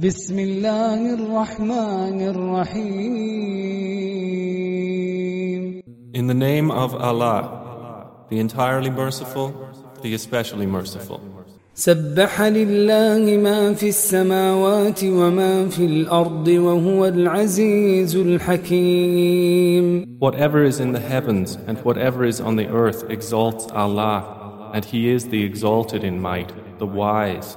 بسم الله الرحمن الرحيم In the name of Allah, the entirely merciful, the especially merciful. سبح لله ما في السماوات وما في الأرض وهو العزيز الحكيم Whatever is in the heavens and whatever is on the earth exalts Allah, and He is the exalted in might, the wise.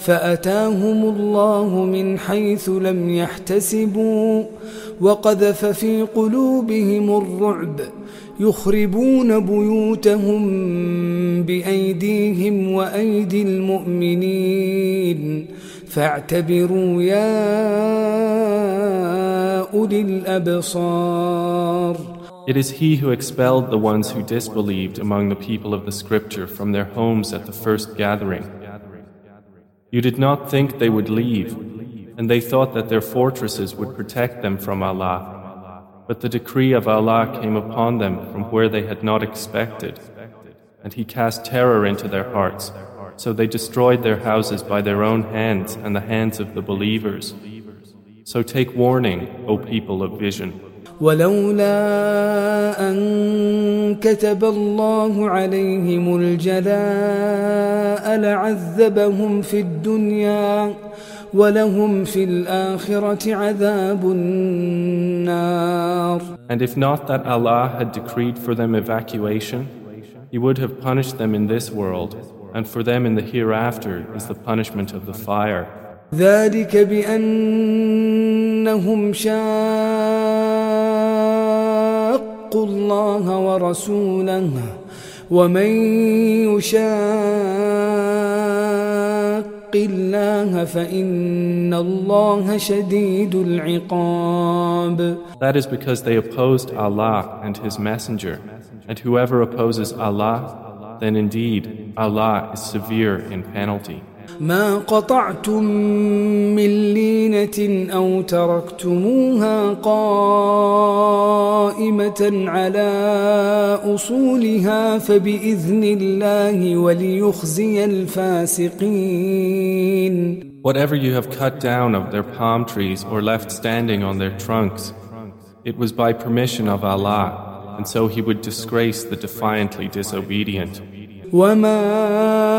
فأتاهم الله من حيث لم يحتسبوا وقذف في قلوبهم الرعب يخربون بيوتهم بأيديهم وأيدي المؤمنين فاعتبروا يا أولي الأبصار It is He who expelled the ones who disbelieved among the people of the Scripture from their homes at the first gathering. You did not think they would leave, and they thought that their fortresses would protect them from Allah. But the decree of Allah came upon them from where they had not expected, and He cast terror into their hearts. So they destroyed their houses by their own hands and the hands of the believers. So take warning, O people of vision. ولولا أن كتب الله عليهم الجلاء لعذبهم في الدنيا ولهم في الآخرة عذاب النار And if not that Allah had decreed for them evacuation, He would have punished them in this world, and for them in the hereafter is the punishment of the fire. ذلك بأنهم واتقوا الله ورسوله ومن يشاق الله فإن الله شديد العقاب That is because they opposed Allah and His Messenger. And whoever opposes Allah, then indeed Allah is severe in penalty. ما قطعتم من لينة أو تركتموها قائمة على أصولها فبإذن الله وليخزي الفاسقين Whatever you have cut down of their palm trees or left standing on their trunks, it was by permission of Allah, and so He would disgrace the defiantly disobedient. وما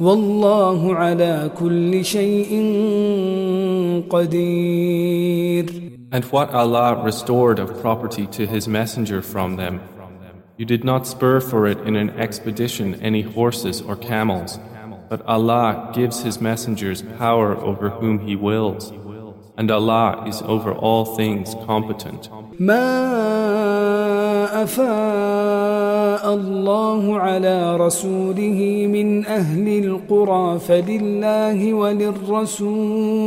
والله على كل شيء قدير And what Allah restored of property to His Messenger from them, you did not spur for it in an expedition any horses or camels, but Allah gives His messengers power over whom He wills, and Allah is over all things competent. ما أفاء الله على رسوله من أهل القرى فلله وللرسول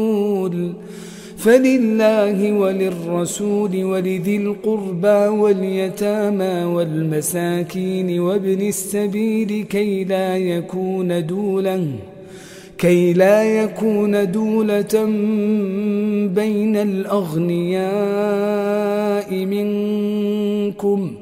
فلله وللرسول ولذي القربى واليتامى والمساكين وابن السبيل كي لا يكون دولا كي لا يكون دولة بين الأغنياء منكم.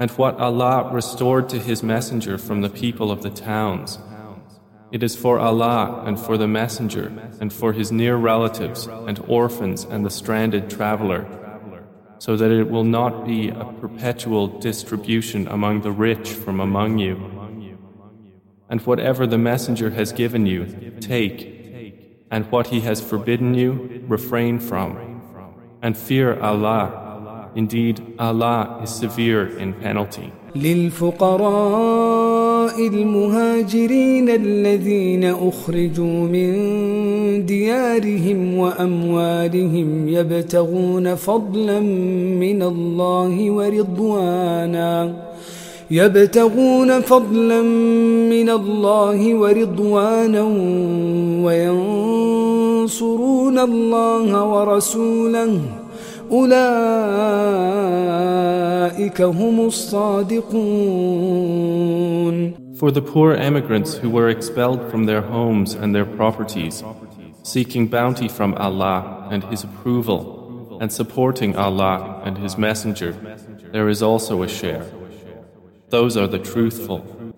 And what Allah restored to His Messenger from the people of the towns. It is for Allah and for the Messenger and for his near relatives and orphans and the stranded traveler, so that it will not be a perpetual distribution among the rich from among you. And whatever the Messenger has given you, take, and what he has forbidden you, refrain from. And fear Allah Indeed, Allah is severe in penalty. للفقراء المهاجرين الذين أخرجوا من ديارهم وأموالهم يبتغون فضلا من الله ورضوانا يبتغون فضلا من الله ورضوانا وينصرون الله ورسوله أولئك هم الصادقون For the poor emigrants who were expelled from their homes and their properties, seeking bounty from Allah and His approval, and supporting Allah and His Messenger, there is also a share. Those are the truthful.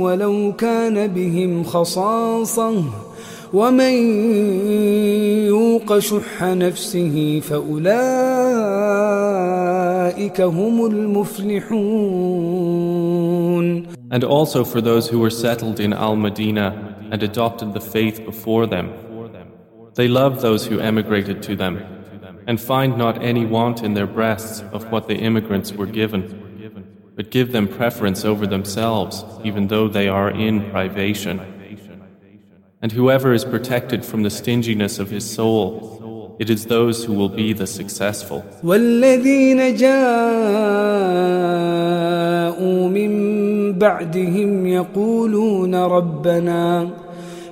ولو كان بهم خصاصة ومن يوق شح نفسه فأولئك هم المفلحون And also for those who were settled in Al-Madinah and adopted the faith before them. They love those who emigrated to them and find not any want in their breasts of what the immigrants were given, but give them preference over themselves, even though they are in privation. And whoever is protected from the stinginess of his soul, it is those who will be the successful. والذين جاءوا من بعدهم يقولون ربنا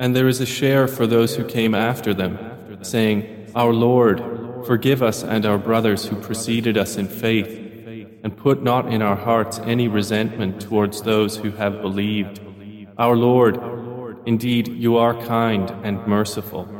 And there is a share for those who came after them, saying, Our Lord, forgive us and our brothers who preceded us in faith, and put not in our hearts any resentment towards those who have believed. Our Lord, indeed you are kind and merciful.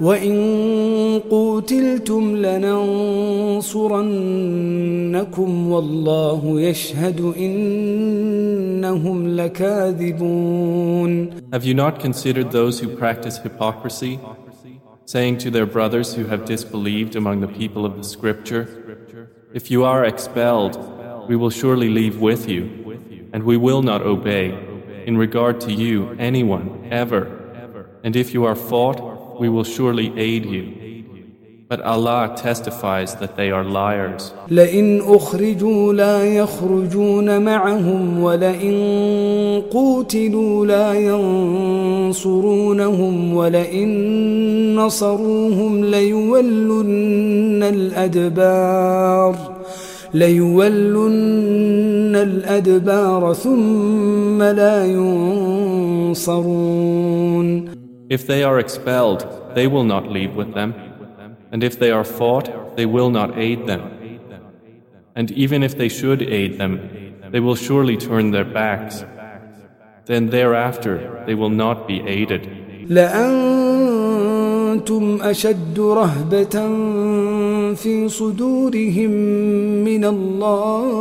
وإن قوتلتم لننصرنكم والله يشهد إنهم لكاذبون Have you not considered those who practice hypocrisy, saying to their brothers who have disbelieved among the people of the scripture, If you are expelled, we will surely leave with you, and we will not obey, in regard to you, anyone, ever. And if you are fought, we will surely aid you. But Allah testifies that they are liars. لئن أخرجوا لا يخرجون معهم ولئن قوتلوا لا ينصرونهم ولئن نصروهم ليولن الأدبار ليولن الأدبار ثم لا ينصرون If they are expelled, they will not leave with them. And if they are fought, they will not aid them. And even if they should aid them, they will surely turn their backs. Then thereafter they will not be aided. لأنتم أشد رهبة في صدورهم من الله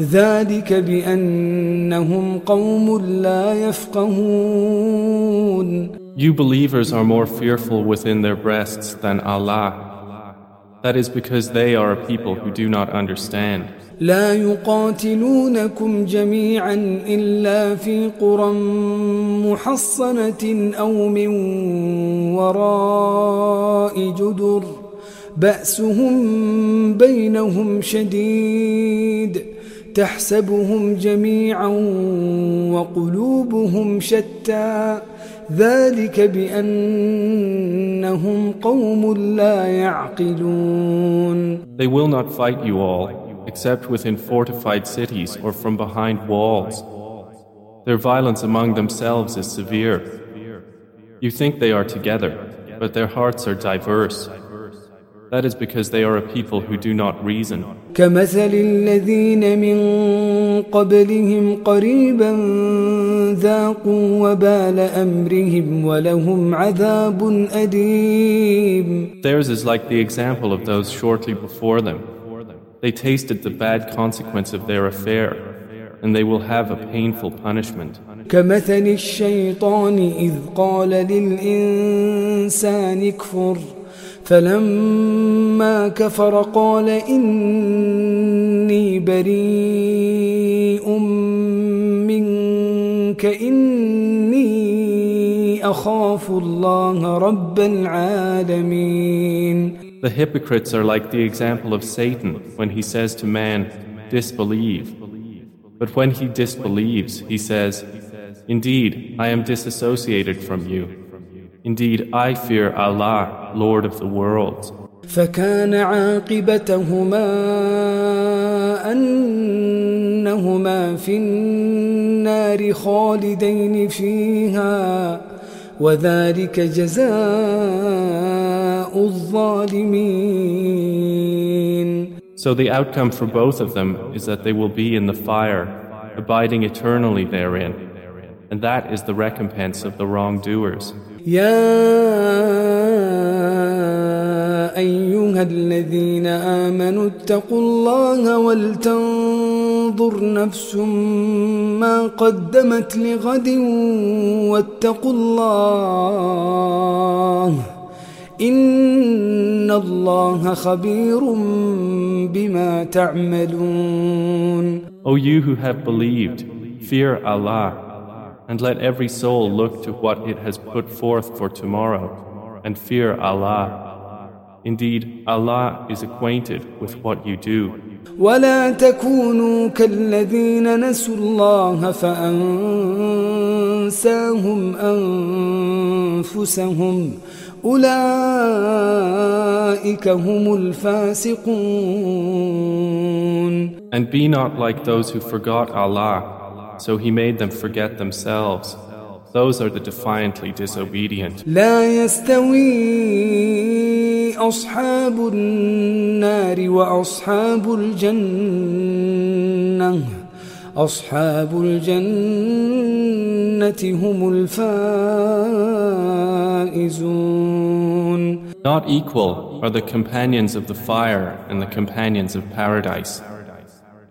ذلك بأنهم قوم لا يفقهون You believers are more fearful within their breasts than Allah. That is because they are a people who do not understand. لا يقاتلونكم جميعا إلا في قرى محصنة أو من وراء جدر بأسهم بينهم شديد تحسبهم جميعا وقلوبهم شتى ذلك بأنهم قوم لا يعقلون They will not fight you all, except within fortified cities or from behind walls. Their violence among themselves is severe. You think they are together, but their hearts are diverse. That is because they are a people who do not reason. كمثل الذين من قبلهم قريبا ذاقوا وبال أمرهم ولهم عذاب أليم Theirs is like the example of those shortly before them. They tasted the bad consequence of their affair, and they will have a painful punishment. كمثل الشيطان إذ قال للإنسان اكفر فلما كفر قال إني بريء منك إني أخاف الله رب العالمين The hypocrites are like the example of Satan when he says to man, Disbelieve. But when he disbelieves, he says, Indeed, I am disassociated from you. Indeed, I fear Allah, Lord of the worlds. فكان عاقبتهما أنهما في النار خالدين فيها وذلك جزاء الظالمين So the outcome for both of them is that they will be in the fire, abiding eternally therein. And that is the recompense of the wrongdoers. يا أيها الذين آمنوا اتقوا الله ولتنظر نفس ما قدمت لغد واتقوا الله إن الله خبير بما تعملون. O you who have believed, fear Allah, and let every soul look to what it has put forth for tomorrow, and fear Allah. Indeed, Allah is acquainted with what you do. ولا تكونوا كالذين نسوا الله فأنساهم أنفسهم أولئك هم الفاسقون And be not like those who forgot Allah, so He made them forget themselves. Those are the defiantly disobedient. لا يستوي أصحاب النار وأصحاب الجنة أصحاب الجنة هم الفائزون Not equal are the companions of the fire and the companions of paradise.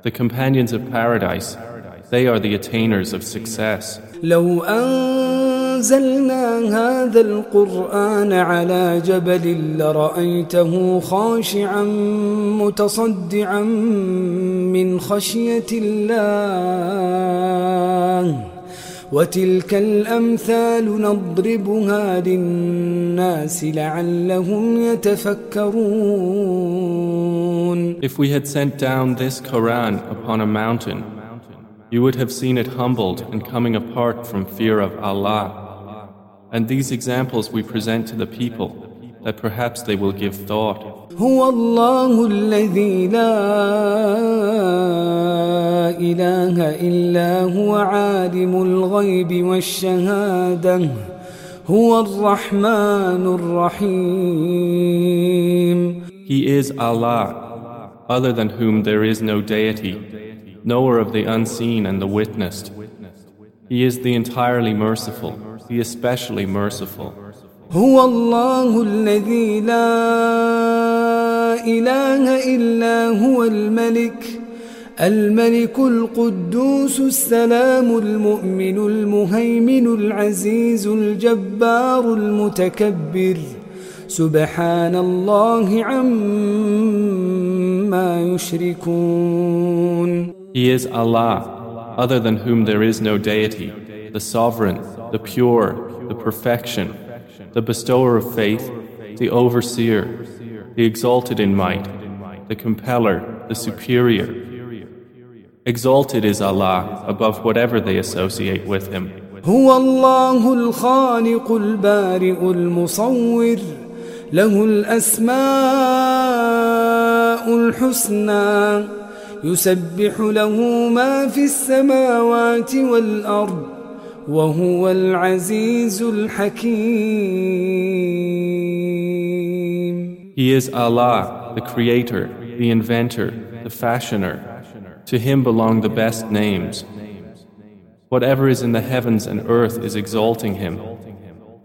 The companions of paradise, they are the attainers of success. لو أنزلنا هذا القرآن على جبل لرأيته خاشعا متصدعا من خشية الله وتلك الأمثال نضربها للناس لعلهم يتفكرون If we had sent down this Quran upon a mountain, you would have seen it humbled and coming apart from fear of Allah. And these examples we present to the people, that perhaps they will give thought. هو الله الذي لا إله إلا هو عالم الغيب والشهادة هو الرحمن الرحيم He is Allah, other than whom there is no deity, Knower of the unseen and the witnessed. He is the entirely merciful, the especially merciful. هو الله الذي لا إله إلا هو الملك الملك القدوس السلام المؤمن المهيمن العزيز الجبار المتكبر سبحان الله عما يشركون He is Allah, other than whom there is no deity, the sovereign, the pure, the perfection, the bestower of faith, the overseer, the exalted in might, the compeller, the superior. Exalted is Allah above whatever they associate with Him. هو الله الخالق البارئ المصور له الأسماء الحسنى يسبح له ما في السماوات والأرض وهو العزيز الحكيم He is Allah, the Creator, the Inventor, the Fashioner. To Him belong the best names. Whatever is in the heavens and earth is exalting Him,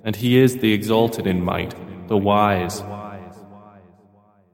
and He is the exalted in might, the wise.